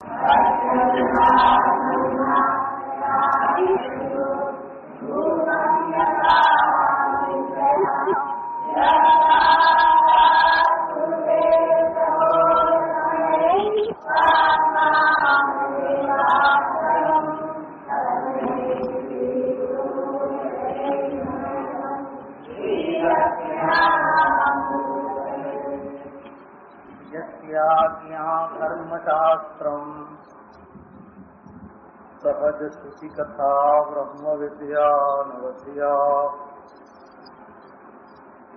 Yeah. सहज श्रुति कथा ब्रह्म विद्या नवधिया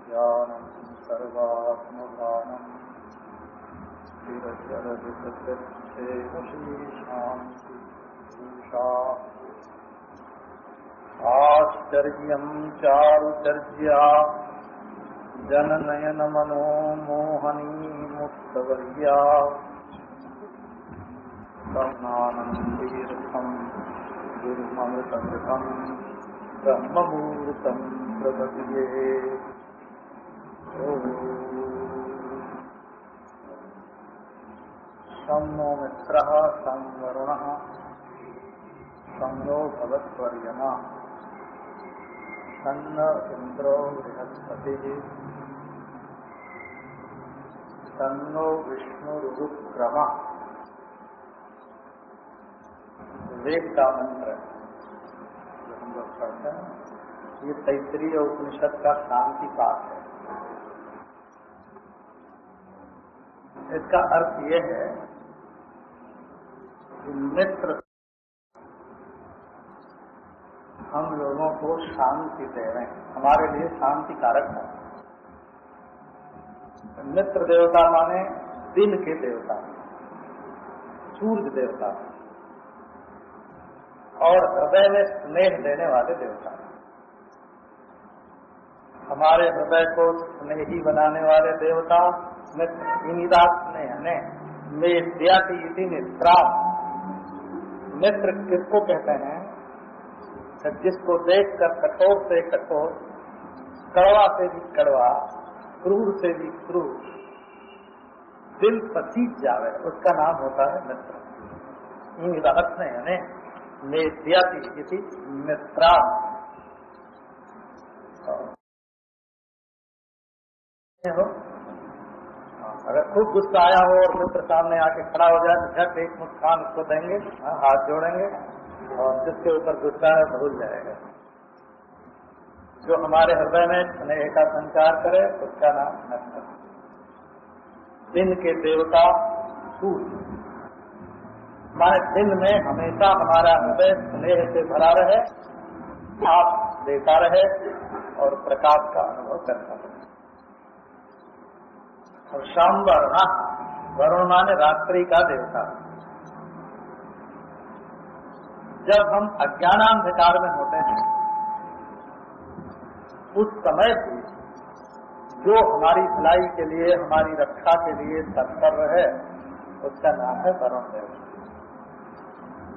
ज्ञानम सर्वात्मभानम आश्चर्य चारुचर्या। जननयन मनोमोहनी मुक्तवर्या ब्रह्मानन्दीर्थम् गुरुममृतमृतम् ब्रह्ममुहूर्तम् प्रपद्ये। शं नो मित्रः शं सन्न इन्द्रो बृहस्पतिः। सन्नो विष्णुरुक्रमः वेद का मंत्र जो हम लोग पढ़ते हैं, ये तैतरीय उपनिषद का शांति पाठ है। इसका अर्थ ये है कि मित्र हम लोगों को शांति दे रहे हैं। हमारे लिए शांति कारक है। मित्र देवता माने दिन के देवता, सूर्य देवता। और हृदय में स्नेह देने वाले देवता। हमारे हृदय को स्नेही बनाने वाले देवता मित्र स्नेह, ने मेद्याति इति मित्रा किसको कहते हैं? जिसको देखकर कठोर से कठोर, कड़वा से भी कड़वा, क्रूर से भी क्रूर, दिल पसीज जावे, उसका नाम होता है मित्र इन स्नेह मेद्यति इति मित्रा हो। अगर खूब गुस्सा आया हो और मित्र सामने आके खड़ा हो जाए तो झट एक मुस्कान उसको देंगे हाँ, हाथ जोड़ेंगे और जिसके ऊपर गुस्सा है भूल जाएगा। जो हमारे हृदय में स्नेह का संचार करे उसका नाम मित्र दिन के देवता सूर्य। माने दिल में हमेशा हमारा हृदय स्नेह से भरा रहे आप देता रहे और प्रकाश का अनुभव करता रहे। और शाम वरुणा, वरुण माने रात्रि का देवता जब हम अज्ञानांधकार में होते हैं, उस समय भी जो हमारी भलाई के लिए, हमारी रक्षा के लिए तत्पर रहे, उसका नाम है वरुण देवता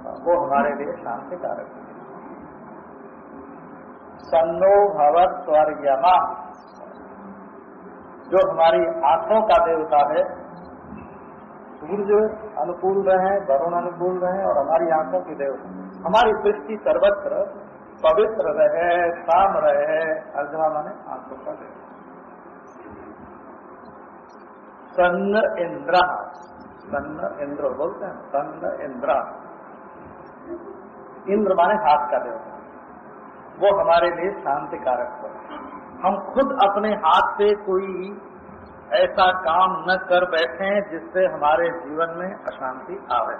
वो हमारे लिए शांति कारक है। सन्नो भवत स्वर्यमा जो हमारी आँखों का देवता है सूर्य अनुकूल रहे वरुण अनुकूल रहे और हमारी आँखों की देवता। हमारी दृष्टि सर्वत्र पवित्र रहे, शाम रहे अर्जमा माने आँखों का देवता। सन्न इंद्र सन्न इंद्र बोलते हैं, सन्न इंद्र। इंद्र माने हाथ का देवता वो हमारे लिए शांति कारक हो। हम खुद अपने हाथ से कोई ऐसा काम न कर बैठे जिससे हमारे जीवन में अशांति आवे।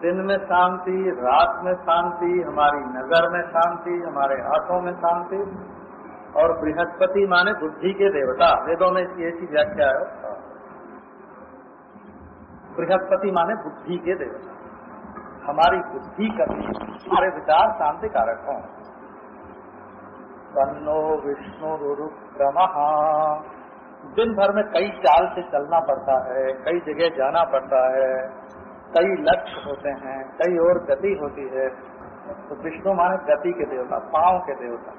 दिन में शांति, रात में शांति, हमारी नज़र में शांति, हमारे हाथों में शांति और बृहस्पति माने बुद्धि के देवता। वेदों में इसकी ऐसी व्याख्या है। बृहस्पति माने बुद्धि के देवता। हमारी बुद्धि कभी हमारे विचार शांति कारक हों। सन्नो विष्णु रुक्रम दिन भर में कई चाल से चलना पड़ता है, कई जगह जाना पड़ता है, कई लक्ष्य होते हैं, कई और गति होती है। तो विष्णु माने गति के देवता, पाँव के देवता।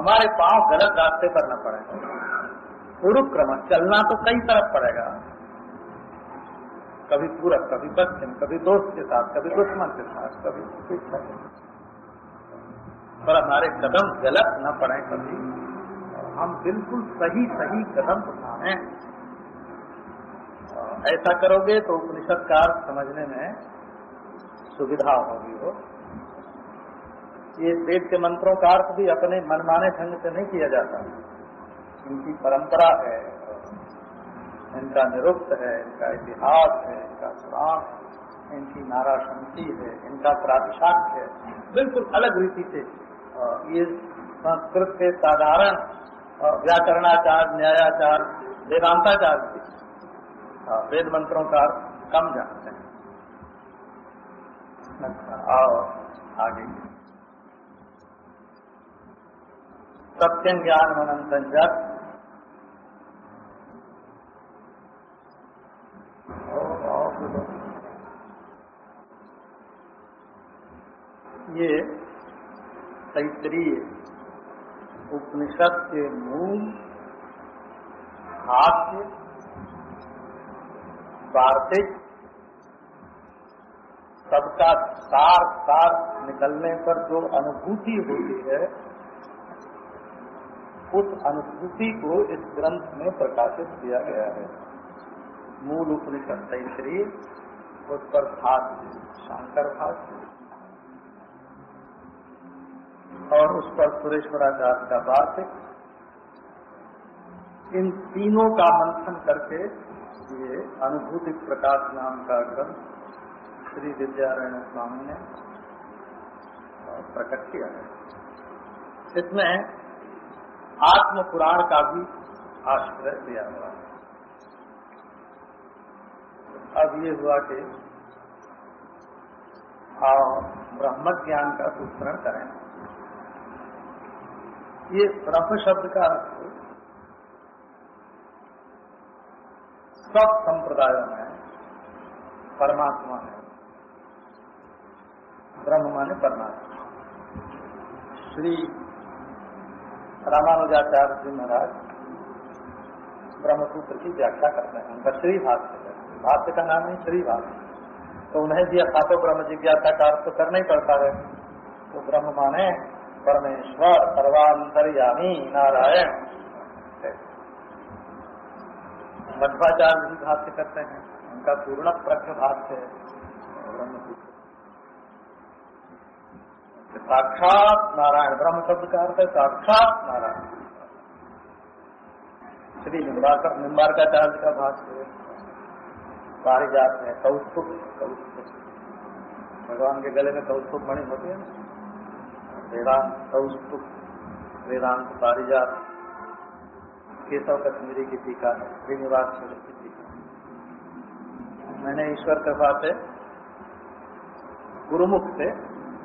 हमारे पाँव गलत रास्ते पर न पड़े। उरुक्रम चलना तो कई तरफ़ पड़ेगा। कभी पूरब कभी पश्चिम कभी दोस्त के साथ, कभी दुश्मन के साथ, कभी पर हमारे कदम गलत न पड़े कभी। हम बिल्कुल सही सही कदम उठाए। ऐसा करोगे तो उपनिषद का समझने में सुविधा होगी हो ये वेद के मंत्रों का अर्थ भी अपने मनमाने ढंग से नहीं किया जाता। इनकी परंपरा है। इनका निरुक्त है, इनका इतिहास है, इनका पुराण है, इनकी नारा शंति है, इनका प्रातिशाख्य है। बिल्कुल अलग रीति से ये संस्कृत के साधारण व्याकरणाचार न्यायाचार वेदांताचार वेद मंत्रों का कम जानते हैं। और आगे। सत्यं ज्ञान मनंतन जग ये तैतरीय उपनिषद के मूल हास्य वार्तिक सबका सार सार निकलने पर जो अनुभूति होती है, उस अनुभूति को इस ग्रंथ में प्रकाशित किया गया है। मूल उपनिषद तैतरी उस पर भाष्य, शंकर भाष्य। और उस पर सुरेश्वराचार्य का वार्षिक इन तीनों का मंथन करके ये अनुभूति प्रकाश नाम का ग्रंथ श्री विद्यारायण स्वामी ने प्रकट किया है। इसमें आत्म पुराण का भी आश्रय दिया हुआ है। अब ये हुआ कि ब्रह्म ज्ञान का सूत्रण करें। ये ब्रह्म शब्द का अर्थ सब संप्रदायों में परमात्मा है। ब्रह्म माने परमात्मा। श्री रामानुजाचार्य जी महाराज ब्रह्मसूत्र की व्याख्या करते हैं। उनका श्री भाष्य भाष्य का नाम है श्री भाष्य तो उन्हें भी अर्थातो ब्रह्म जिज्ञासा का अर्थ तो करना ही पड़ता है। तो ब्रह्म माने परमेश्वर सर्वांतरयामी, नारायण। मध्वाचार्य भी भाष्य करते हैं। उनका पूर्ण प्रज्ञ भाष्य है। साक्षात नारायण, ब्रह्म शब्द का अर्थ है साक्षात नारायण। श्री निम्बारकाचार्य का भाष्य पारिजात है, कौस्तुभ कौस्तुभ। भगवान के गले में कौस्तुभ मणि होती है ना। वेदांत कौस्तुभ वेदांत पारिजात, केशव कश्मीरी की टीका है, श्रीनिवास की टीका मैंने ईश्वर कृपा से गुरुमुख से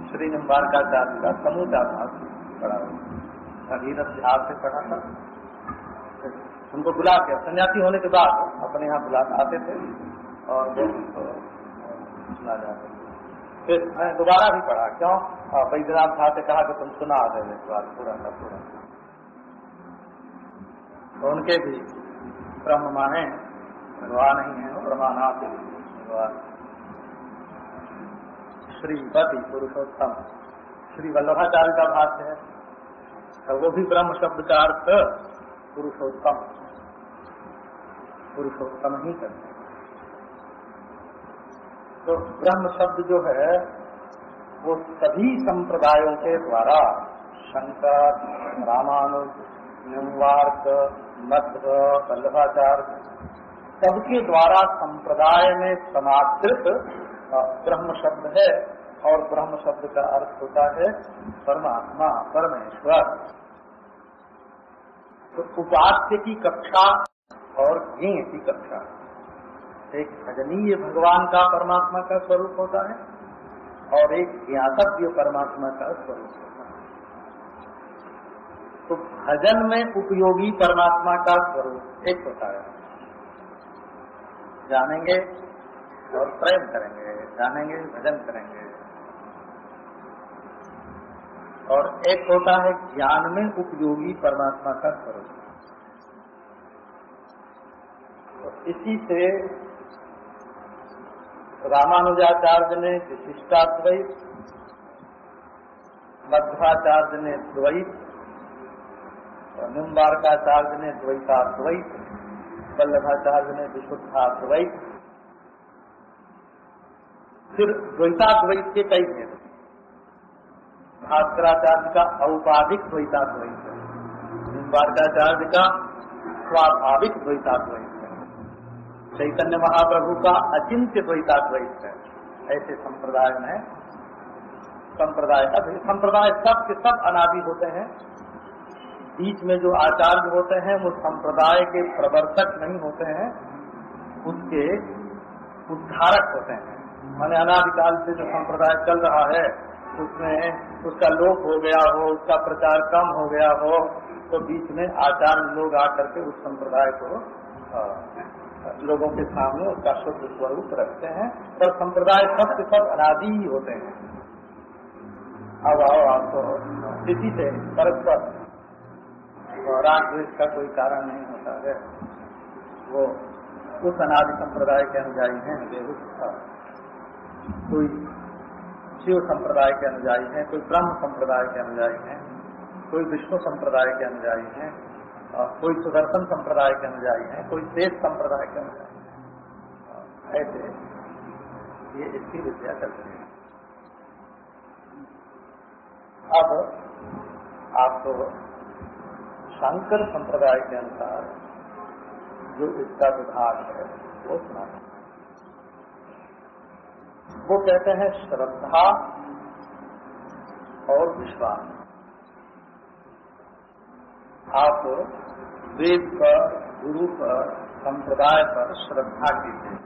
श्री निम्बारकाचार्य का समूचा भाग पढ़ा अधीन ध्यान से पढ़ा था। उनको बुला के, सन्यासी होने के बाद अपने यहाँ बुला आते थे और सुना जाते फिर मैं दोबारा भी पढ़ा, क्यों? बैद्यनाथ साहब से कहा कि तुम सुना दे इस बार पूरा का पूरा तो उनके भी ब्रह्म माने भगवान नहीं है ब्रह्मानाथ भगवान श्रीपति पुरुषोत्तम। श्री वल्लभाचार्य का भाष्य है तो वो भी ब्रह्म शब्द का अर्थ पुरुषोत्तम। पुरुषोत्तम ही करते तो ब्रह्म शब्द जो है, वो सभी संप्रदायों के द्वारा शंकर रामानुज निम्वार्क मध्व वल्लभाचार्य सबके द्वारा संप्रदाय में समादृत ब्रह्म शब्द है, और ब्रह्म शब्द का अर्थ होता है परमात्मा, परमेश्वर। तो उपास्य की कक्षा और ज्ञ की कक्षा। एक भजनीय भगवान का परमात्मा का स्वरूप होता है और एक ज्ञातव्य परमात्मा का स्वरूप होता है। तो भजन में उपयोगी परमात्मा का स्वरूप एक होता है। जानेंगे और प्रेम करेंगे, जानेंगे, भजन करेंगे। और एक होता है ज्ञान में उपयोगी परमात्मा का स्वरूप। तो इसी से रामानुजाचार्य ने विशिष्टाद्वैत मध्वाचार्य ने द्वैत, और निम्बारकाचार्य ने द्वैताद्वैत, वल्लभाचार्य ने विशुद्धाद्वैत। फिर द्वैताद्वैत के कई भेद भास्कराचार्य का औपाधिक द्वैताद्वैत है। निम्बारकाचार्य का स्वाभाविक द्वैताद्वैत चैतन्य महाप्रभु का अचिंत्य द्वैताद्वैत है। ऐसे संप्रदाय में, संप्रदाय का संप्रदाय सब के सब अनादि होते हैं। बीच में जो आचार्य होते हैं, वो संप्रदाय के प्रवर्तक नहीं होते हैं, उसके उद्धारक होते हैं। माने अनादिकाल से जो संप्रदाय चल रहा है, उसमें उसका लोप हो गया हो, उसका प्रचार कम हो गया हो तो बीच में आचार्य लोग आकर के उस संप्रदाय को लोगों के सामने उसका शुद्ध स्वरूप रखते हैं पर संप्रदाय सब के सब अनादि ही होते हैं। अब आओ आपको स्थिति से परस्पर राग द्वेष का कोई कारण नहीं होता है। वो उस अनादि संप्रदाय के अनुयायी हैं कोई शिव संप्रदाय के अनुयायी हैं, कोई ब्रह्म संप्रदाय के अनुयायी हैं, कोई विष्णु संप्रदाय के अनुयायी हैं। कोई सुदर्शन संप्रदाय के अनुयायी हैं, कोई शेष संप्रदाय के अनुयायी ऐसे ये इसकी विद्या चलती है। अब आपको शंकर संप्रदाय के अनुसार जो इसका विभाग है, वो सुना वो कहते हैं श्रद्धा और विश्वास। आप वेद पर, गुरु पर, संप्रदाय पर श्रद्धा कीजिए।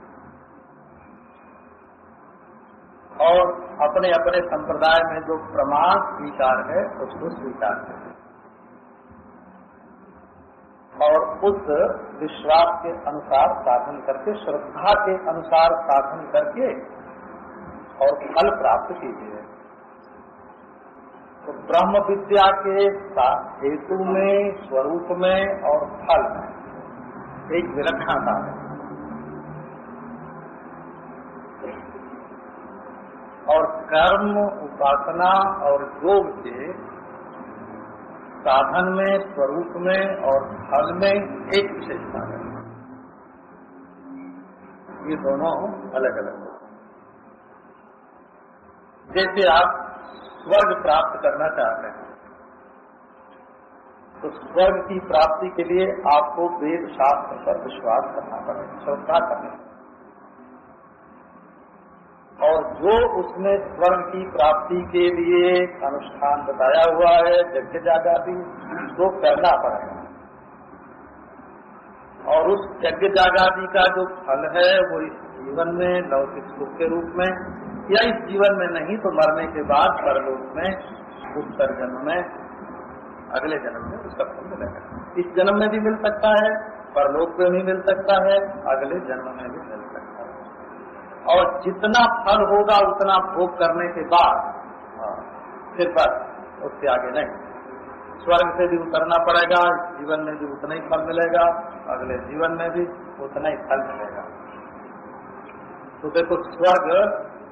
और अपने अपने संप्रदाय में जो प्रमाण स्वीकार है, उसको स्वीकार करें और उस विश्वास के अनुसार साधन करके, श्रद्धा के अनुसार साधन करके और फल प्राप्त कीजिए। तो ब्रह्म विद्या के हेतु में, स्वरूप में और फल में एक विलक्षणता है। और कर्म, उपासना और योग के साधन में, स्वरूप में और फल में एक विशेषता है। ये दोनों अलग अलग जैसे आप स्वर्ग प्राप्त करना चाहते हैं। तो स्वर्ग की प्राप्ति के लिए आपको वेद शास्त्र पर विश्वास करना पड़ेगा, श्रद्धा करनी और जो उसने स्वर्ग की प्राप्ति के लिए अनुष्ठान बताया हुआ है, यज्ञ जागादी तो करना पड़ेगा। और उस यज्ञ जागादी का जो फल है, वो इस जीवन में, लौकिक सुख के रूप में या इस जीवन में नहीं तो मरने के बाद परलोक में उत्तर जन्म में अगले जन्म में उसका फल मिलेगा। इस जन्म में भी मिल सकता है परलोक में भी मिल सकता है अगले जन्म में भी मिल सकता है। और जितना फल होगा उतना भोग करने के बाद हाँ, फिर बस उससे आगे नहीं। स्वर्ग से भी उतरना पड़ेगा जीवन में भी उतना ही फल मिलेगा अगले जीवन में भी उतना ही फल मिलेगा। तो देखो स्वर्ग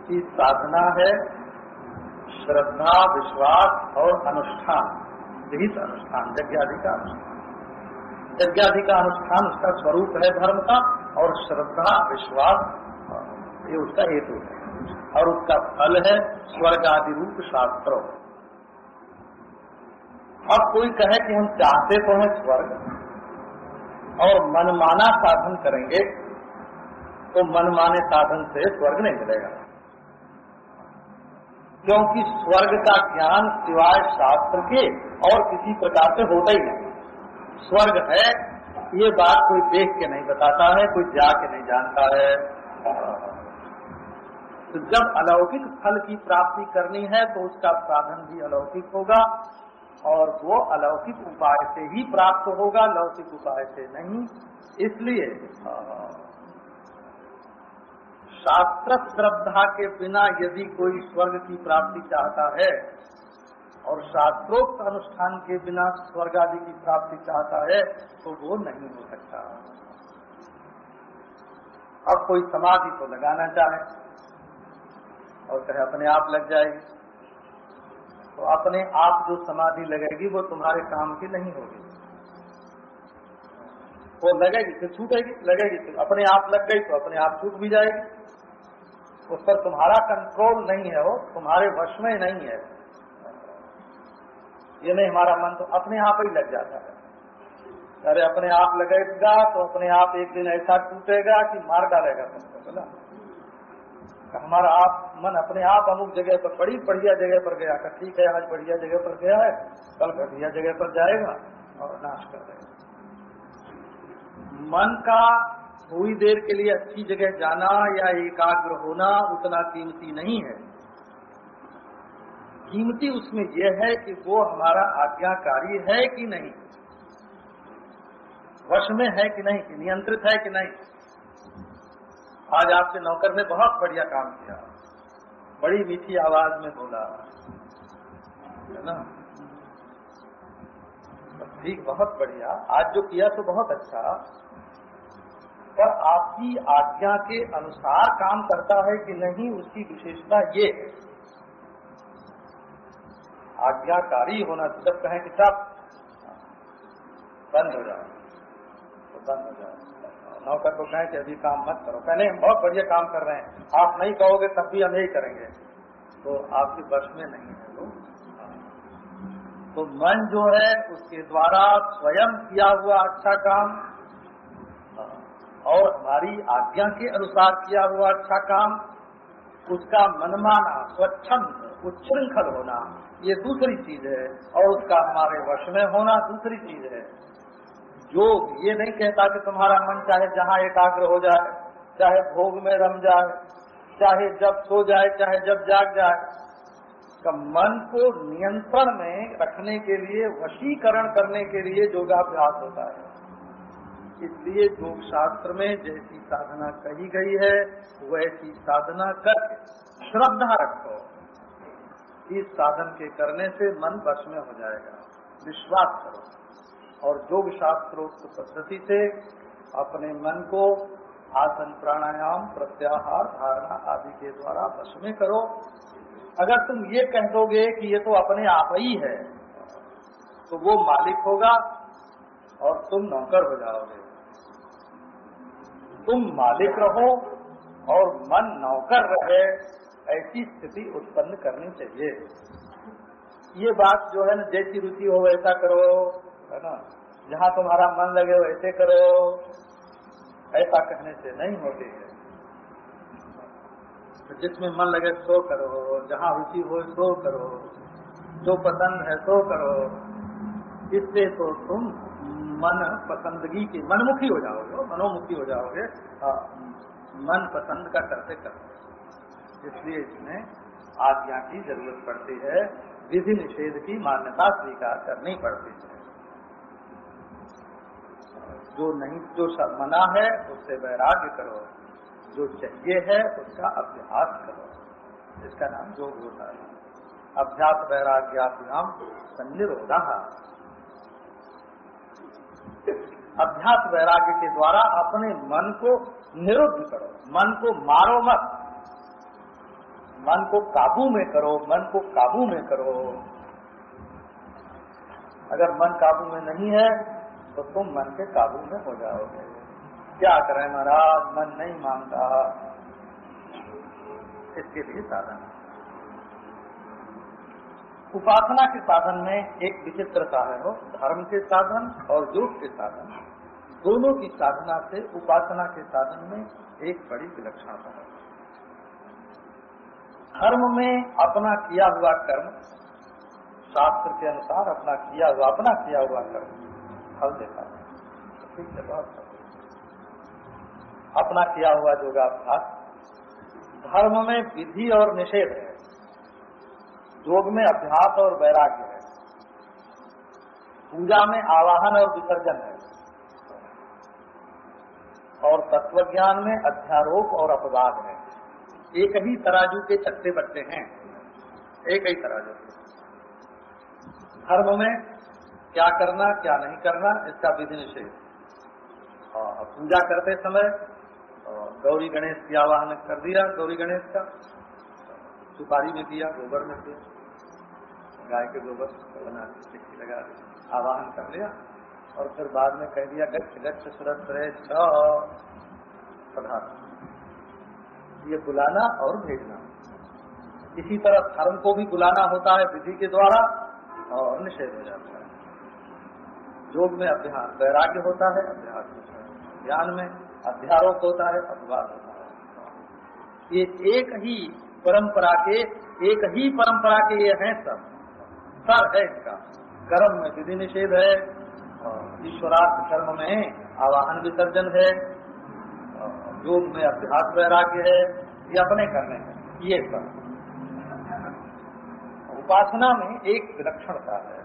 की साधना है श्रद्धा, विश्वास और अनुष्ठान। विहित अनुष्ठान, यज्ञादि का अनुष्ठान। यज्ञादि का अनुष्ठान उसका स्वरूप है धर्म का और श्रद्धा, विश्वास, ये उसका हेतु है। और उसका फल है स्वर्ग आदि रूप शास्त्रों। अब कोई कहे कि हम चाहते तो हैं स्वर्ग और मनमाना साधन करेंगे तो मनमाने साधन से स्वर्ग नहीं मिलेगा। क्योंकि स्वर्ग का ज्ञान सिवाय शास्त्र के और किसी प्रकार से होता ही नहीं। स्वर्ग है, ये बात कोई देख के नहीं बताता है, कोई जाके नहीं जानता है। तो जब अलौकिक फल की प्राप्ति करनी है तो उसका साधन भी अलौकिक होगा और वो अलौकिक उपाय से ही प्राप्त होगा, लौकिक उपाय से नहीं। इसलिए शास्त्र श्रद्धा के बिना यदि कोई स्वर्ग की प्राप्ति चाहता है और शास्त्रोक्त अनुष्ठान के बिना स्वर्ग आदि की प्राप्ति चाहता है तो वो नहीं हो सकता। अब कोई समाधि को लगाना चाहे और कहे अपने आप लग जाएगी तो अपने आप जो समाधि लगेगी वो तुम्हारे काम की नहीं होगी। वो लगेगी, फिर छूटेगी, लगेगी, फिर अपने आप लग गई तो अपने आप छूट भी जाएगी। उस पर तुम्हारा कंट्रोल नहीं है वो, तुम्हारे वश में नहीं है। ये नहीं हमारा मन तो अपने आप ही लग जाता है। अरे अपने आप लगेगा तो अपने आप एक दिन ऐसा टूटेगा कि मार डालेगा तुमको बोला हमारा आप, मन अपने आप अमुक जगह पर, बड़ी बढ़िया जगह पर गया ठीक है, आज बढ़िया जगह पर गया है, कल घटिया जगह पर जाएगा और नाश कर देगा। मन का थोड़ी देर के लिए अच्छी जगह जाना या एकाग्र होना उतना कीमती नहीं है। कीमती उसमें यह है कि वो हमारा आज्ञाकारी है कि नहीं? वश में है कि नहीं? कि नियंत्रित है कि नहीं? आज आपके नौकर ने बहुत बढ़िया काम किया। बड़ी मीठी आवाज़ में बोला, है ना? ठीक बहुत बढ़िया। आज जो किया तो बहुत अच्छा। पर आपकी आज्ञा के अनुसार काम करता है कि नहीं, उसकी विशेषता ये है। आज्ञाकारी होना जब कहें कि सब बंद हो जाओ। तो बंद हो जाओ। नौकर को कहें कि, अभी काम मत करो। कहने, हम बहुत बढ़िया काम कर रहे हैं। आप नहीं कहोगे तब भी हम यही करेंगे। तो आपके बस में नहीं है तो तो मन जो है, उसके द्वारा स्वयं किया हुआ अच्छा काम, और हमारी आज्ञा के अनुसार किया हुआ अच्छा काम, उसका मनमाना, स्वच्छंद, उच्छृंखल होना, ये दूसरी चीज़ है, और उसका हमारे वश में होना दूसरी चीज़ है। जो ये नहीं कहता कि तुम्हारा मन चाहे जहाँ एकाग्र हो जाए, चाहे भोग में रम जाए, चाहे जब सो जाए, चाहे जब जाग जाए मन को नियंत्रण में रखने के लिए, वशीकरण करने के लिए योगाभ्यास होता है। इसलिए योग शास्त्र में जैसी साधना कही गई है, वैसी साधना करके श्रद्धा रखो। इस साधन के करने से मन वश में हो जाएगा। विश्वास करो। और योग शास्त्रोक्त पद्धति से अपने मन को आसन प्राणायाम, प्रत्याहार, धारणा आदि के द्वारा वश में करो। अगर तुम ये कह दोगे कि ये तो अपने आप ही है तो वो मालिक होगा और तुम नौकर हो जाओगे। तुम मालिक रहो और मन नौकर रहे, ऐसी स्थिति उत्पन्न करनी चाहिए। ये बात जो है ना, जैसी रुचि हो वैसा करो, है ना? जहाँ तुम्हारा मन लगे वैसे करो। ऐसा कहने से नहीं होती है। जिसमें मन लगे सो करो, जहाँ रुचि हो सो करो, जो पसंद है सो करो। इससे तो तुम मन पसंदगी के मनमुखी हो जाओगे, मनोमुखी हो जाओगे। मन पसंद का करते करते। इसलिए इसमें आज्ञा की ज़रूरत पड़ती है, विधि निषेध की मान्यता स्वीकार करनी पड़ती है। जो नहीं, जो मना है, उससे वैराग्य करो। जो चाहिए है, उसका अभ्यास करो। इसका नाम योग होता है अभ्यास वैराग्याभ्याम संनिरोधा अभ्यास वैराग्य के द्वारा अपने मन को निरुद्ध करो। मन को मारो मत। मन को काबू में करो, मन को काबू में करो। अगर मन काबू में नहीं है तो तुम मन के काबू में हो जाओगे। क्या करें महाराज? मन नहीं मानता। इसके लिए साधन। उपासना के साधन में एक विचित्रता है वो, धर्म के साधन और योग के साधन। दोनों की साधना से उपासना के साधन में एक बड़ी विलक्षणता है। धर्म में अपना किया हुआ कर्म, शास्त्र के अनुसार अपना किया हुआ, अपना किया हुआ कर्म, फल देता है। ठीक है, बहुत अपना किया हुआ योगाभ्यास धर्म में विधि और निषेध है, योग में अभ्यास और वैराग्य है, पूजा में आवाहन और विसर्जन है, और तत्व ज्ञान में अध्यारोप और अपवाद है। एक ही तराजू के चट्टे बट्टे हैं। एक ही तराजू। के धर्म में क्या करना, क्या नहीं करना, इसका विधि निषेध। पूजा करते समय गौरी गणेश की आवाहन कर दिया, गौरी गणेश का। सुपारी में दिया गोबर में दिया गाय के गोबर बना चिट्ठी लगा आवाहन कर लिया। और फिर बाद में कह दिया, गच्छ गच्छ, सुरत प्रधान ये बुलाना और भेजना। इसी तरह धर्म को भी बुलाना होता है विधि के द्वारा और निषेध हो जाता है। योग में अभ्यास, वैराग्य होता है, अभ्यास होता है। ज्ञान में अध्यारोप होता है, अपवाद होता है। ये एक ही परंपरा के, एक ही परंपरा के ये हैं सब। सर है इसका कर्म में विधि निषेध है ईश्वरार्थ कर्म में आवाहन विसर्जन है योग में अभ्यास वैराग्य है, ये अपने करने हैं, ये सब। उपासना में एक विलक्षणता है।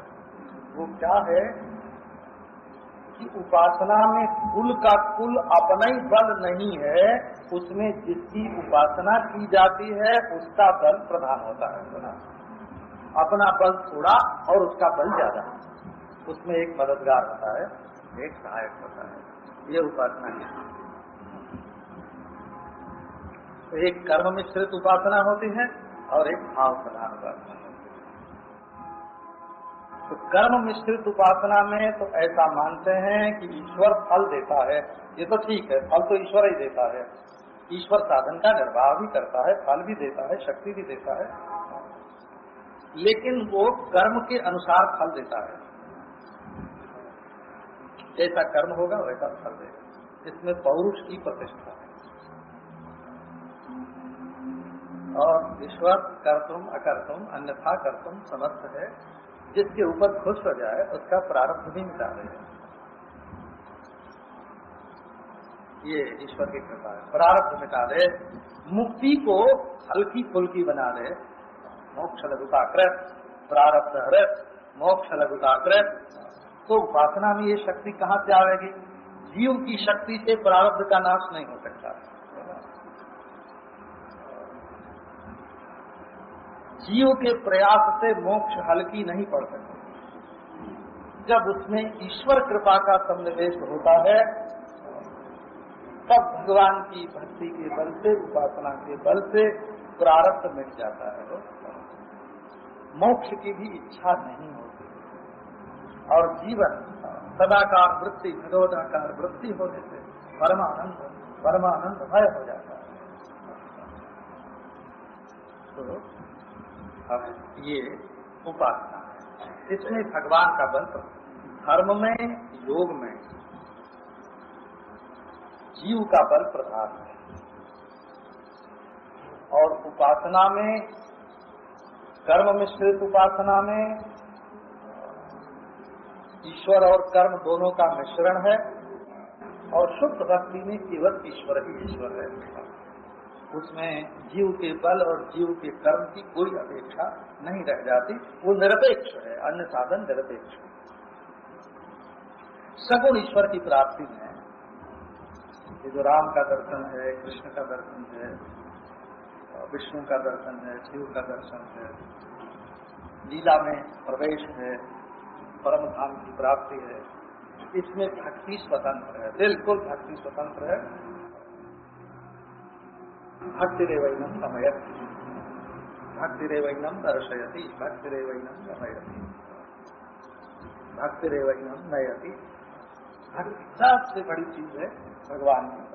वो क्या है? कि उपासना में कुल का कुल अपना ही बल नहीं है, उसमें जिसकी उपासना की जाती है, उसका बल प्रधान होता है अपना बल थोड़ा और उसका बल ज़्यादा। उसमें एक मददगार होता है, एक सहायक होता है। ये उपासना है। तो एक कर्म मिश्रित उपासना होती है और एक भाव प्रधान उपासना तो कर्म मिश्रित उपासना में तो ऐसा मानते हैं कि ईश्वर फल देता है। ये तो ठीक है, फल तो ईश्वर ही देता है। ईश्वर साधन का निर्वाह भी करता है, फल भी देता है, शक्ति भी देता है। लेकिन वो कर्म के अनुसार फल देता है। जैसा कर्म होगा वैसा फल देगा। इसमें पौरुष की प्रतिष्ठा है। और ईश्वर कर्तुम अकर्तुम अन्यथा कर्तुम समर्थ है। जिसके ऊपर खुश हो जाए, उसका प्रारब्ध भी मिटा दे। ये ईश्वर की कृपा है। प्रारब्ध मिटा दे, मुक्ति को हल्की फुल्की बना दे। मोक्ष लघुताकृत प्रारब्ध हृत मोक्ष लघुताकृत तो उपासना में ये शक्ति कहाँ से आएगी जीव की शक्ति से प्रारब्ध का नाश नहीं हो सकता। जीव के प्रयास से मोक्ष हल्की नहीं पड़ सकती जब उसमें ईश्वर कृपा का सन्निवेश होता है, तब भगवान की भक्ति के बल से, उपासना के बल से प्रारब्ध मिट जाता है। मोक्ष की भी इच्छा नहीं होती। और जीवन सदाकार वृत्ति, विरोधाकार वृत्ति होने से परमानंद परमानंद भय हो जाता है। तो ये उपासना है। इसमें भगवान का बल धर्म में, योग में जीव का बल प्रधान है। और उपासना में, कर्म मिश्रित उपासना में, ईश्वर और कर्म दोनों का मिश्रण है। और शुद्ध भक्ति में केवल ईश्वर ही ईश्वर है। उसमें जीव के बल और जीव के कर्म की कोई अपेक्षा नहीं रह जाती। वो निरपेक्ष है, अन्य साधन निरपेक्ष सगुण ईश्वर की प्राप्ति में, ये जो राम का दर्शन है, कृष्ण का दर्शन है, विष्णु का दर्शन है, शिव का दर्शन है, लीला में प्रवेश है, परम धाम की प्राप्ति है, इसमें भक्ति स्वतंत्र है, बिल्कुल भक्ति स्वतंत्र है। भक्तिरेवैनम नमयति भक्तिरेवैनम दर्शयति। भक्तिरेवैनम नमयति भक्तिरेवैनम नयति। भक्ति सबसे बड़ी चीज़ है भगवान की।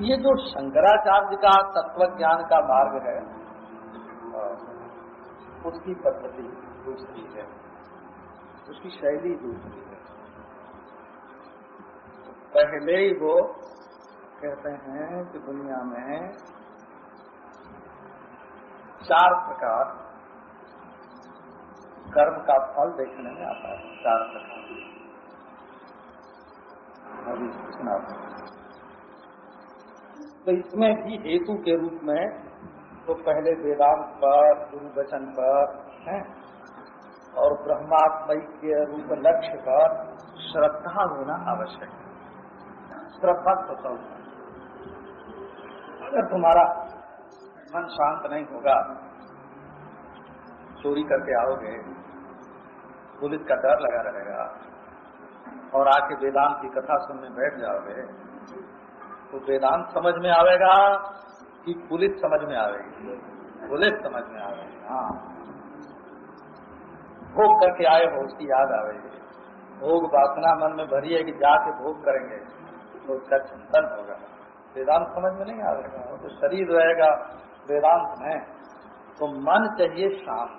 ये जो शंकराचार्य का तत्व ज्ञान का मार्ग है उसकी पद्धति दूसरी है। उसकी शैली दूसरी है। पहले ही वो कहते हैं कि दुनिया में चार प्रकार कर्म का फल देखने में आता है। चार प्रकार। तो इसमें भी हेतु के रूप में तो पहले वेदांत पर गुरु वचन पर, है, और ब्रह्मात्मय के रूप लक्ष्य पर श्रद्धा होना आवश्यक है। श्रद्धा तो अगर तुम्हारा मन शांत नहीं होगा, चोरी करके आओगे, पुलिस का डर लगा रहेगा, और आके वेदांत की कथा सुनने बैठ जाओगे तो वेदांत समझ में आवेगा कि पुलिस समझ में आवेगी। पुलिस समझ में आवेगी हाँ। भोग करके आए हो, उसकी याद आवेगी। भोग वासना मन में भरी है कि जाके भोग करेंगे तो उसका चिंतन होगा। वेदांत समझ में नहीं आवेगा तो शरीर रहेगा, वेदांत में तो मन चाहिए शांत।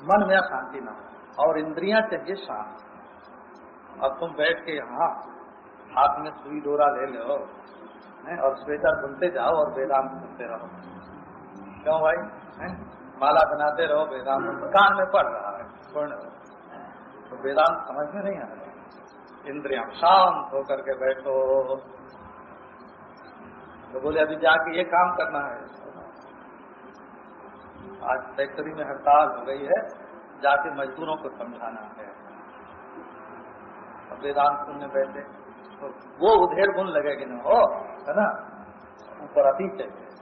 मन में शांति ना और इंद्रियाँ चाहिए शांत। अब तुम बैठ के यहाँ हाथ में सुई डोरा ले लो, है, और स्वेटर बुनते जाओ और वेदांत सुनते रहो। क्यों भाई? है? माला बनाते रहो, वेदांत। कान में पड़ रहा है पूर्ण तो वेदांत समझ में नहीं आ रहा। इंद्रिया शांत होकर के बैठो। तो बोले, अभी जाके ये काम करना है। आज फैक्ट्री में हड़ताल हो गई है, जाके मजदूरों को समझाना है। अब वेदांत सुनने बैठे तो वो उधेर गुण लगेगी ना हो, है ना? ऊपर अति चाहिए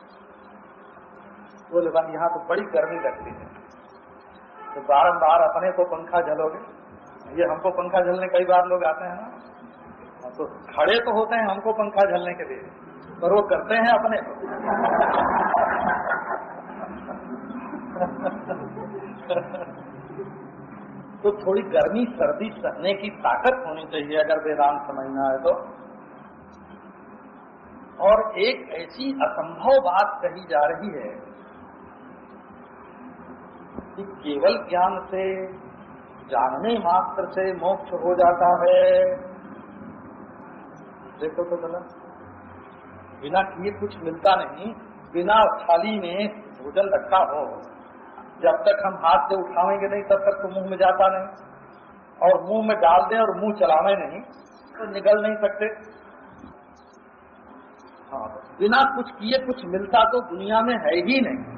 बोले बन यहाँ तो बड़ी गर्मी लगती है। तो बारम्बार अपने को पंखा झलोगे ये हमको पंखा झलने कई बार लोग आते हैं ना। तो खड़े तो होते हैं, हमको पंखा झलने के लिए। पर वो करते हैं अपने। तो थोड़ी गर्मी, सर्दी, सहने की ताकत होनी चाहिए अगर वेदांत समझना है तो। और एक ऐसी असंभव बात कही जा रही है कि केवल ज्ञान से जानने मात्र से मोक्ष हो जाता है। देखो तो गलत। बिना किए कुछ मिलता नहीं, बिना थाली में भोजन रखा हो, जब तक हम हाथ से उठावेंगे नहीं, तब तक तो मुँह में जाता नहीं। और मुँह में डाल दें और मुँह चलावे नहीं तो निकल नहीं सकते। हाँ बिना कुछ किए कुछ मिलता तो दुनिया में है ही नहीं।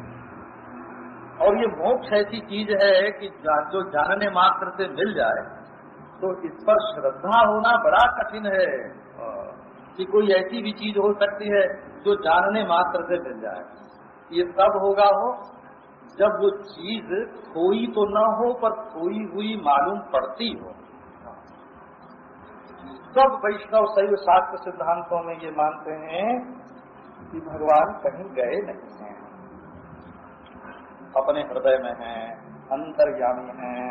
और ये मोक्ष ऐसी चीज़ है कि जो जानने मात्र से मिल जाए तो इस पर श्रद्धा होना बड़ा कठिन है। कि कोई ऐसी भी चीज़ हो सकती है जो जानने मात्र से मिल जाए। ये तब होगा हो जब वो चीज़ खोई तो न हो, पर खोई हुई मालूम पड़ती हो। सब वैष्णव शैव शास्त्र सिद्धांतों में ये मानते हैं कि भगवान कहीं गए नहीं हैं। अपने हृदय में है, अंतर्यामी है।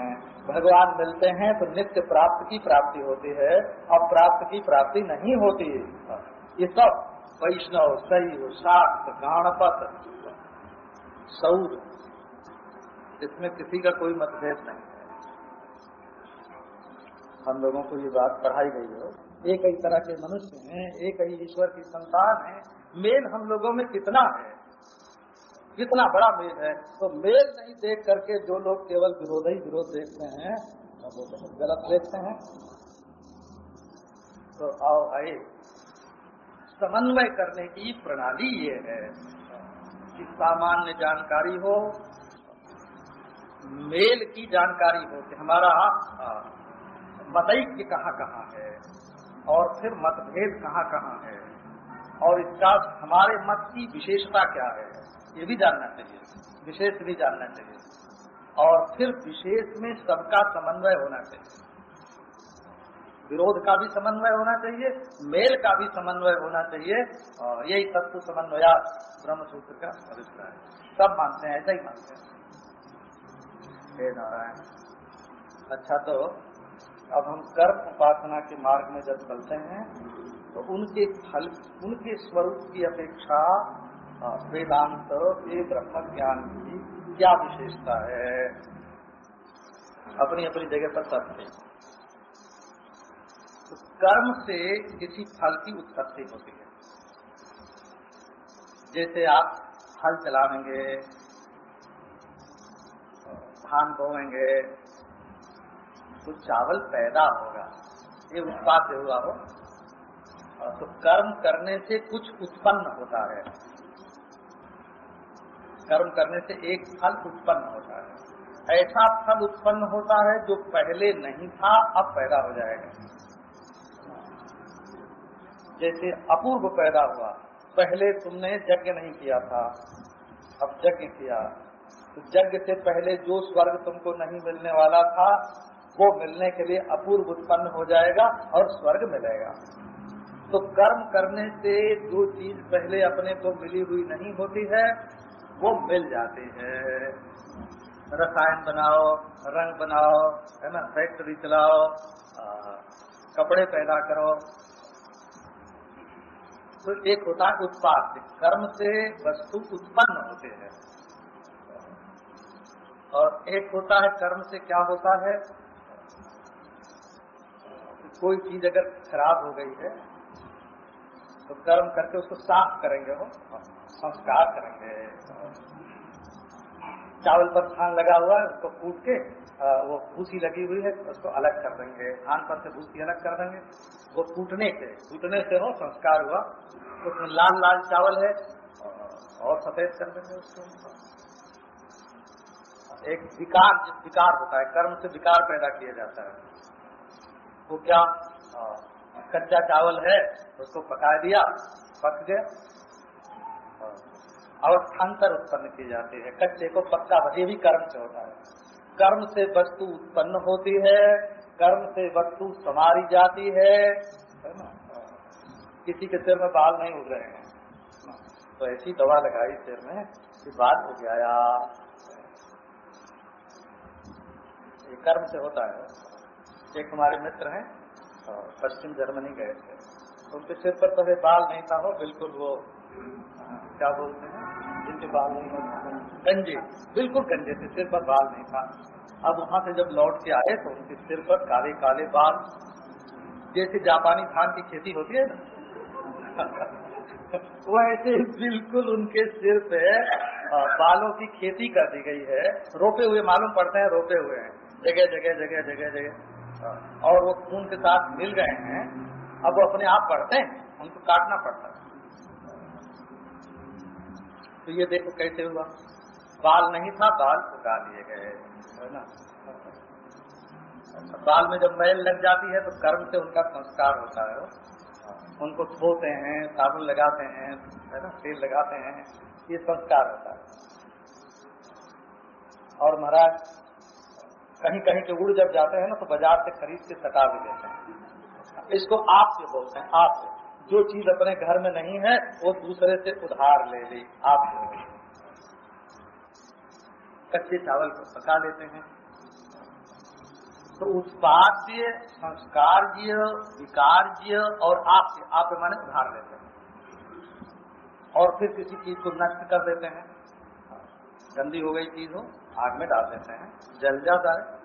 भगवान मिलते हैं तो नित्य प्राप्त की प्राप्ति होती है, अब प्राप्त की प्राप्ति नहीं होती। है ये सब वैष्णव, शैव शास्त्र गाणपत, सौर इसमें किसी का कोई मतभेद नहीं। है हम लोगों को ये बात पढ़ाई गई हो। एक ही तरह के मनुष्य हैं, एक ही ईश्वर की संतान है। मेल हम लोगों में कितना है? कितना बड़ा मेल है तो मेल नहीं देख करके जो लोग केवल विरोध ही विरोध देखते हैं वो बहुत गलत देखते हैं। तो आओ आए समन्वय करने की प्रणाली ये है कि सामान्य जानकारी हो, मेल की जानकारी हो कि हमारा मतैक्य कहाँ कहाँ है, और फिर मतभेद कहाँ कहाँ है, और इसका हमारे मत की विशेषता क्या है। ये भी जानना चाहिए विशेष भी जानना चाहिए और फिर विशेष में सबका समन्वय होना चाहिए। विरोध का भी समन्वय होना चाहिए, मेल का भी समन्वय होना चाहिए, और यही तत्व समन्वया ब्रह्म सूत्र का अभिप्राय। सब मानते हैं, ऐसा ही मानते हैं। हे नारायण अच्छा तो अब हम कर्म उपासना के मार्ग में जब चलते हैं तो उनके फल, उनके स्वरूप की अपेक्षा वेदांत ये ब्रह्म ज्ञान की क्या विशेषता है? अपनी अपनी जगह पर सत्य तो कर्म से किसी फल की उत्पत्ति होती है। जैसे आप हल चलावेंगे धान बोएँगे तो चावल पैदा होगा, ये उत्पाद हुआ हो तो कर्म करने से कुछ उत्पन्न होता है। कर्म करने से एक फल उत्पन्न होता है। ऐसा फल उत्पन्न होता है जो पहले नहीं था, अब पैदा हो जाएगा। जैसे अपूर्व पैदा हुआ, पहले तुमने यज्ञ नहीं किया था, अब यज्ञ किया। तो यज्ञ से पहले जो स्वर्ग तुमको नहीं मिलने वाला था, वो मिलने के लिए अपूर्व उत्पन्न हो जाएगा और स्वर्ग मिलेगा। तो कर्म करने से जो चीज़ पहले अपने को मिली हुई नहीं होती है वो मिल जाती है। रसायन बनाओ, रंग बनाओ, है ना फैक्ट्री चलाओ कपड़े पैदा करो। तो एक होता है उत्पाद, कर्म से वस्तु उत्पन्न होते हैं। और एक होता है कर्म से क्या होता है? कोई चीज़ अगर खराब हो गई है तो कर्म करके उसको साफ़ करेंगे वो। संस्कार करेंगे। चावल पर धान लगा हुआ है, उसको कूट के वो भूसी लगी हुई है, उसको अलग कर देंगे। धान पर से भूसी अलग कर देंगे। वो कूटने से कूटने से हो संस्कार हुआ। उसमें लाल लाल चावल है, और सफ़ेद कर देंगे उसको। एक विकार विकार होता है, कर्म से विकार पैदा किया जाता है। वो क्या कच्चा चावल है, उसको पका दिया, पक गया अवस्थान्तर उत्पन्न की जाती है। कच्चे को पक्का ये भी कर्म से होता है। कर्म से वस्तु उत्पन्न होती है, कर्म से वस्तु समारी जाती है। किसी के सिर में बाल नहीं उग रहे हैं। तो ऐसी दवा लगाई सिर में कि बाल उग गया ये कर्म से होता है। एक हमारे मित्र हैं, पश्चिम जर्मनी गए थे। उनके सिर पर पहले बाल नहीं था, वो बिल्कुल वो, क्या बोलते हैं? जिनके बाल नहीं गंजे, बिल्कुल गंजे थे, सिर पर बाल नहीं था। अब वहाँ से जब लौट के आए तो उनके सिर पर काले काले बाल, जैसे जापानी धान की खेती होती है ना। वैसे बिल्कुल उनके सिर पे बालों की खेती कर दी गई है। रोपे हुए, मालूम पड़ते हैं, रोपे हुए हैं। जगह जगह जगह जगह जगह। और वो खून के साथ मिल गए हैं। अब वो अपने आप बढ़ते हैं, उनको काटना पड़ता है। तो ये देखो कैसे हुआ। बाल नहीं था, बाल उगा लिए गए, है ना? बाल में जब मैल लग जाती है तो कर्म से उनका संस्कार होता है उनको धोते हैं, साबुन लगाते हैं, है ना? तेल लगाते हैं, ये संस्कार होता है। और महाराज कहीं कहीं के उड़ जब जाते हैं ना तो बाज़ार से खरीद के सटा भी देते हैं। इसको आप से बोलते हैं, आप से। जो चीज़ अपने घर में नहीं है, वो दूसरे से उधार ले ली। आप कच्चे चावल को पका लेते हैं। तो उत्पाद्य संस्कारज्य विकारज्य और आप आप माने उधार लेते हैं। और फिर किसी चीज़ को नष्ट कर देते हैं। गंदी हो गई चीज़ हो, आग में डाल देते हैं। जल जाता है।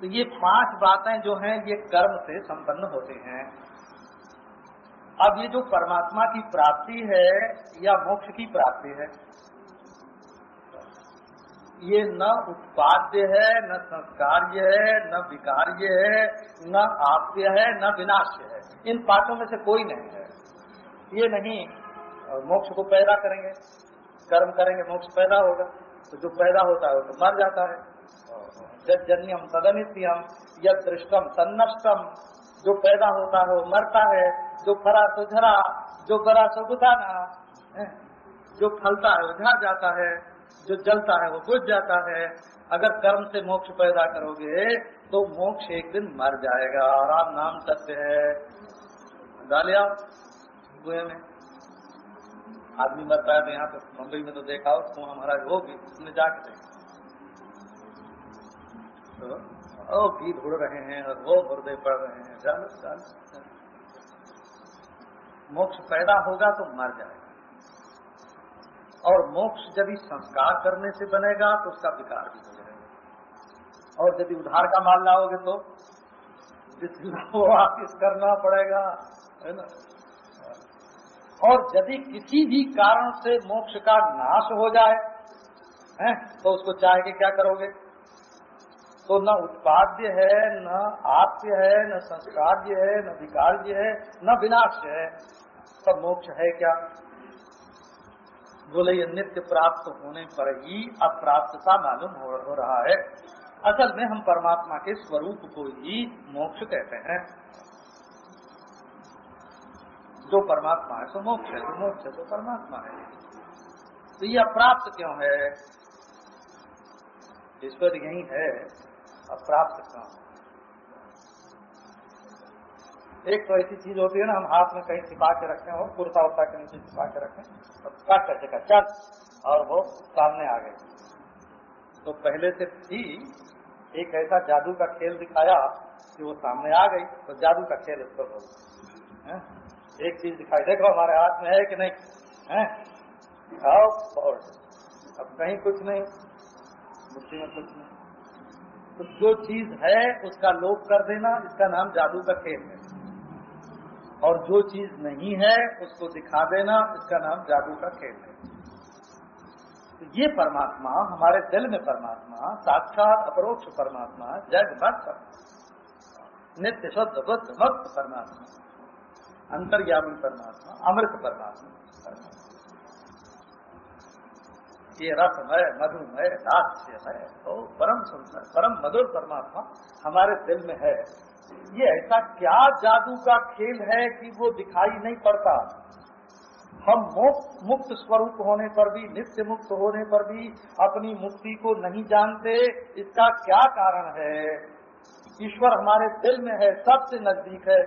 तो ये पाँच बातें जो हैं, ये कर्म से संपन्न होते हैं। अब ये जो परमात्मा की प्राप्ति है या मोक्ष की प्राप्ति है, ये न उत्पाद्य है, न संस्कार्य है, न विकार्य है, न आप्य है, न विनाश्य है। इन पाठों में से कोई नहीं है। ये नहीं, मोक्ष को पैदा करेंगे, कर्म करेंगे, मोक्ष पैदा होगा। तो जो पैदा होता है वो तो मर जाता है। जब जन्यम तदनित्यम यद दृष्टम तन्नष्टम जो पैदा होता है वो मरता है जो फरा तो झरा, जो गरा सो बुझाना जो फलता है, वो झड़ जाता है, जो जलता है, वो बुझ जाता है। अगर कर्म से मोक्ष पैदा करोगे तो मोक्ष एक दिन मर जाएगा। आराम नाम सत्य है। डालिया कुएँ में। आदमी मरता है तो यहाँ तो मुंबई में तो देखा हो कुआ महाराज होगी उसने जाके देखा। तो ओ घी ढूंढ रहे हैं और वो मुर्दे पड़ रहे हैं। जानो जानो। मोक्ष पैदा होगा तो मर जाएगा। और मोक्ष यदि संस्कार करने से बनेगा तो उसका विकार भी हो जाएगा। और यदि उधार का माल लाओगे तो वो वापिस करना पड़ेगा, है ना? और यदि किसी भी कारण से मोक्ष का नाश हो जाए, हैं तो उसको चाहे के क्या करोगे? तो न उत्पाद्य है न आप्य है न संस्कार्य है न विकार्य है न विनाश है। सब मोक्ष है क्या? बोले ये नित्य प्राप्त होने पर ही अप्राप्तता मालूम हो, रहा है। असल में हम परमात्मा के स्वरूप को ही मोक्ष कहते हैं। जो परमात्मा है तो मोक्ष है जो मोक्ष है तो परमात्मा है। तो ये अप्राप्त क्यों है? ईश्वर यही है अप्राप्त काम एक तो ऐसी चीज़ होती है ना, हम हाथ में कहीं छिपा के रखे हो कुर्ता उर्ता के नीचे छिपा के रखें तो कट कैसे का चल, और वो सामने आ गए तो पहले से थी एक ऐसा जादू का खेल दिखाया कि वो सामने आ गई तो जादू का खेल उसको बोल एक चीज़ दिखाई, देखो हमारे हाथ में है कि नहीं? है? और अब कहीं कुछ नहीं। मुट्ठी में कुछ नहीं। तो जो चीज़ है उसका लोप कर देना, इसका नाम जादू का खेल है। और जो चीज़ नहीं है उसको दिखा देना, इसका नाम जादू का खेल है। तो ये परमात्मा, हमारे दिल में परमात्मा, साक्षात अपरोक्ष परमात्मा जग भक्त नित्य, शुद्ध, बुद्ध, भक्त परमात्मा, अंतर्यामी परमात्मा, अमृत परमात्मा। ये रसमय, मधुमय, दास्यमय तो परम सुंदर, परम मधुर परमात्मा हमारे दिल में है। ये ऐसा क्या जादू का खेल है कि वो दिखाई नहीं पड़ता? हम मुक्त स्वरूप होने पर भी, नित्य मुक्त होने पर भी अपनी मुक्ति को नहीं जानते, इसका क्या कारण है? ईश्वर हमारे दिल में है, सबसे नज़दीक है।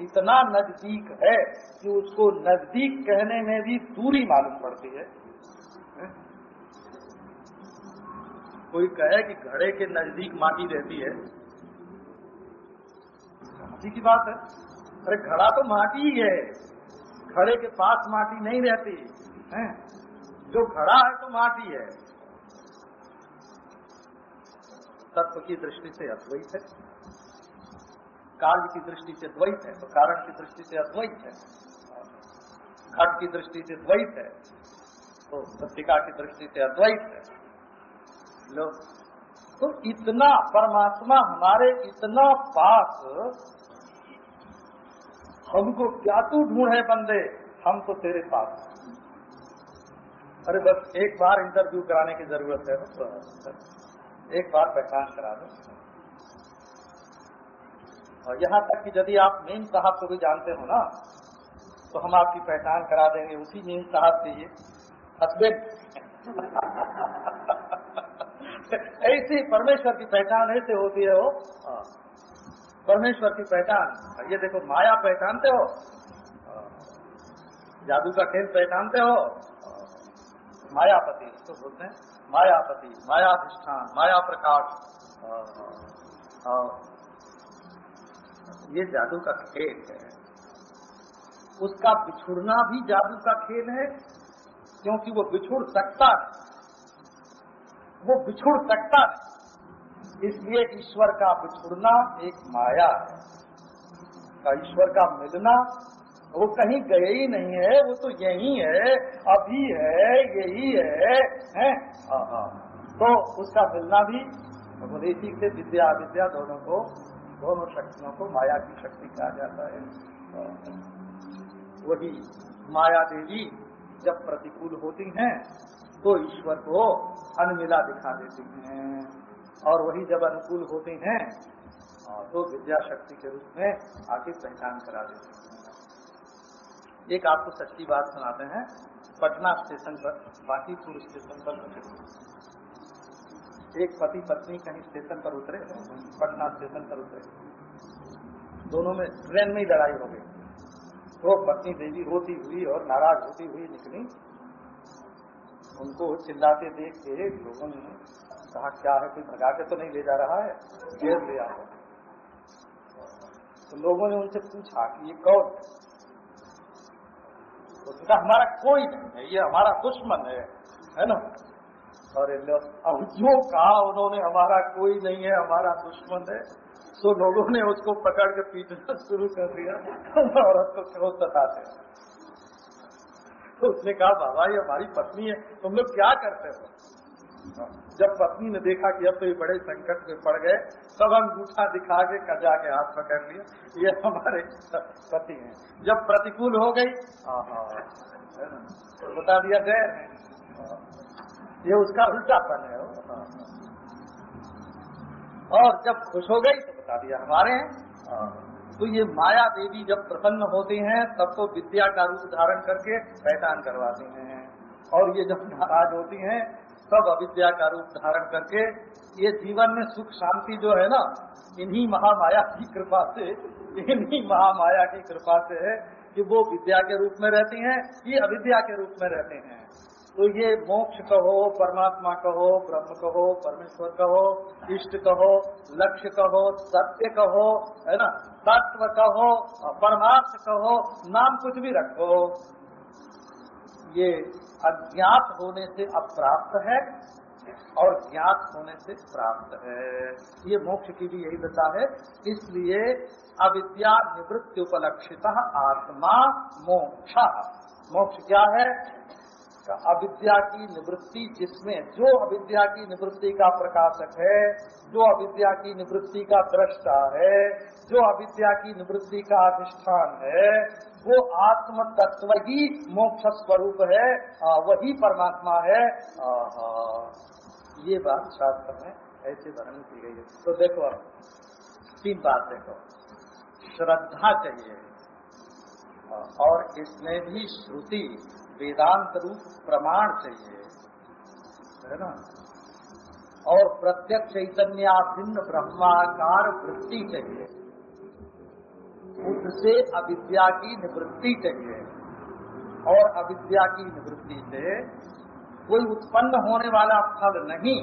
इतना नज़दीक है कि उसको नज़दीक कहने में भी दूरी मालूम पड़ती है। कोई कहे कि घड़े के नज़दीक माटी रहती है। माटी की बात है। अरे घड़ा तो माटी ही है। घड़े के पास माटी नहीं रहती, है? जो घड़ा है तो माटी है। तत्व की दृष्टि से अद्वैत है। कार्य की दृष्टि से द्वैत है तो कारण की दृष्टि से अद्वैत है। घट की दृष्टि से द्वैत है तो पत्रिका की दृष्टि से अद्वैत है। लो। तो इतना परमात्मा हमारे इतना पास, हमको क्या तू ढूंढे बंदे? हम तो तेरे पास अरे बस एक बार इंटरव्यू कराने की ज़रूरत है तो एक बार पहचान करा दो। और यहाँ तक कि यदि आप मेन साहब को भी जानते हो ना तो हम आपकी पहचान करा देंगे। उसी मेन साहब से ये हस्बैंड ऐसी परमेश्वर की पहचान ऐसे होती है वो। हाँ। परमेश्वर की पहचान। ये देखो, माया पहचानते हो। हाँ। जादू का खेल पहचानते हो। हाँ। मायापति तो बोलते हैं। मायापति, मायाधिष्ठान माया प्रकाश ये जादू का खेल है। उसका बिछुड़ना भी जादू का खेल है, क्योंकि वो बिछुड़ सकता है। वो बिछुड़ सकता इसलिए ईश्वर का बिछुड़ना एक माया है ईश्वर का मिलना वो कहीं गए ही नहीं है वो तो यही है अभी है यही है, है? हाँ, हाँ। तो उसका मिलना भी उपदेशी से विद्या विद्या दोनों को दोनों शक्तियों को माया की शक्ति कहा जाता हाँ। वही माया देवी जब प्रतिकूल होती हैं तो ईश्वर को अनमिला दिखा देती हैं। और वही जब अनुकूल होते हैं तो विद्या शक्ति के रूप में आके पहचान करा देते हैं। एक आपको सच्ची बात सुनाते हैं, पटना स्टेशन पर, बाकीपुर स्टेशन पर उतरे एक पति पत्नी कहीं स्टेशन पर उतरे, पटना स्टेशन पर उतरे। दोनों में ट्रेन में ही लड़ाई हो गई। तो पत्नी देवी रोती हुई और नाराज़ होती हुई निकली। उनको चिल्लाते देख के लोगों ने कहा, क्या है? कोई भगा के तो नहीं ले जा रहा है? घेर लिया है तो लोगों ने उनसे पूछा कि ये कौन तो उसका हमारा कोई नहीं है, ये हमारा दुश्मन है। है ना? और अब जो कहा उन्होंने, हमारा कोई नहीं है, हमारा दुश्मन है। तो लोगों ने उसको पकड़ के पीटना शुरू कर दिया। औरत को क्रोध सताते हैं तो उसने कहा, बाबा, ये हमारी पत्नी है, तुम लोग क्या करते हो? जब पत्नी ने देखा कि अब तो ये बड़े संकट में पड़ गए तब अंगूठा दिखा के कजा के हाथ पकड़ लिया ये हमारे पति हैं। जब प्रतिकूल हो गई तो बता दिया जय ये उसका उल्टा पन है। और जब खुश हो गई तो बता दिया, हमारे हैं। तो ये माया देवी जब प्रसन्न होती हैं, तब तो विद्या का रूप धारण करके पहचान करवाते हैं। और ये जब नाराज़ होती हैं, तब अविद्या का रूप धारण करके ये जीवन में सुख शांति जो है ना, इन्हीं महामाया की कृपा से, इन्हीं महामाया की कृपा से है कि वो विद्या के रूप में रहती हैं, ये अविद्या के रूप में रहते हैं। तो ये मोक्ष कहो, परमात्मा कहो, ब्रह्म कहो, परमेश्वर कहो, इष्ट कहो, लक्ष्य कहो, सत्य कहो, है ना? तत्व कहो, परमार्थ कहो, नाम कुछ भी रखो। ये अज्ञात होने से अप्राप्त है और ज्ञात होने से प्राप्त है। ये मोक्ष की भी यही दशा है। इसलिए अविद्या निवृत्ति उपलक्षित आत्मा मोक्ष। मोक्ष क्या है? अविद्या की निवृत्ति जिसमें जो अविद्या की निवृत्ति का प्रकाशक है, जो अविद्या की निवृत्ति का दृष्टा है, जो अविद्या की निवृत्ति का अधिष्ठान है, वो आत्म तत्व ही मोक्ष स्वरूप है वही परमात्मा है। ये बात शास्त्र में ऐसे वर्णन की गई है। तो देखो तीन बात देखो। श्रद्धा चाहिए, और इसमें भी श्रुति वेदांत रूप प्रमाण चाहिए, है ना? और प्रत्यक्ष चैतन्याभिन्न ब्रह्माकार वृत्ति चाहिए उससे अविद्या की निवृत्ति चाहिए, और अविद्या की निवृत्ति से कोई उत्पन्न होने वाला फल नहीं।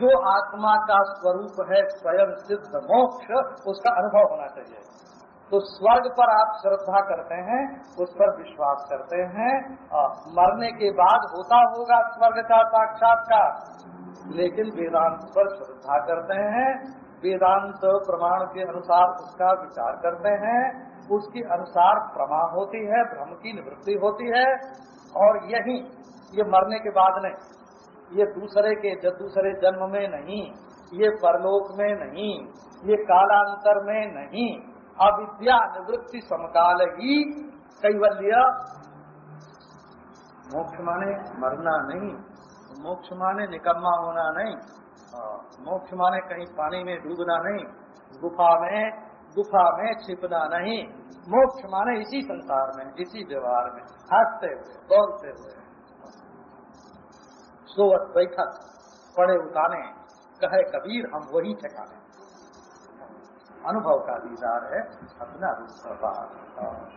जो आत्मा का स्वरूप है, स्वयं सिद्ध मोक्ष, उसका अनुभव होना चाहिए। तो स्वर्ग पर आप श्रद्धा करते हैं, उस पर विश्वास करते हैं और मरने के बाद होता होगा स्वर्ग का साक्षात्कार। लेकिन वेदांत पर श्रद्धा करते हैं, वेदांत प्रमाण के अनुसार उसका विचार करते हैं, उसके अनुसार प्रमा होती है भ्रम की निवृत्ति होती है, और यही, ये मरने के बाद नहीं, ये दूसरे के दूसरे जन्म में नहीं, ये परलोक में नहीं, ये कालांतर में नहीं अविद्या निवृत्ति समकाल ही कैवल्य। मोक्ष माने मरना नहीं, मोक्ष माने निकम्मा होना नहीं मोक्ष माने कहीं पानी में डूबना नहीं, गुफा में गुफा में छिपना नहीं। मोक्ष माने इसी संसार में, इसी व्यवहार में, हँसते हुए, बोलते हुए। सोवत बैठक, पड़े उताने, कहे कबीर, हम वही ठिकाने। अनुभव का विचार है अपना रूप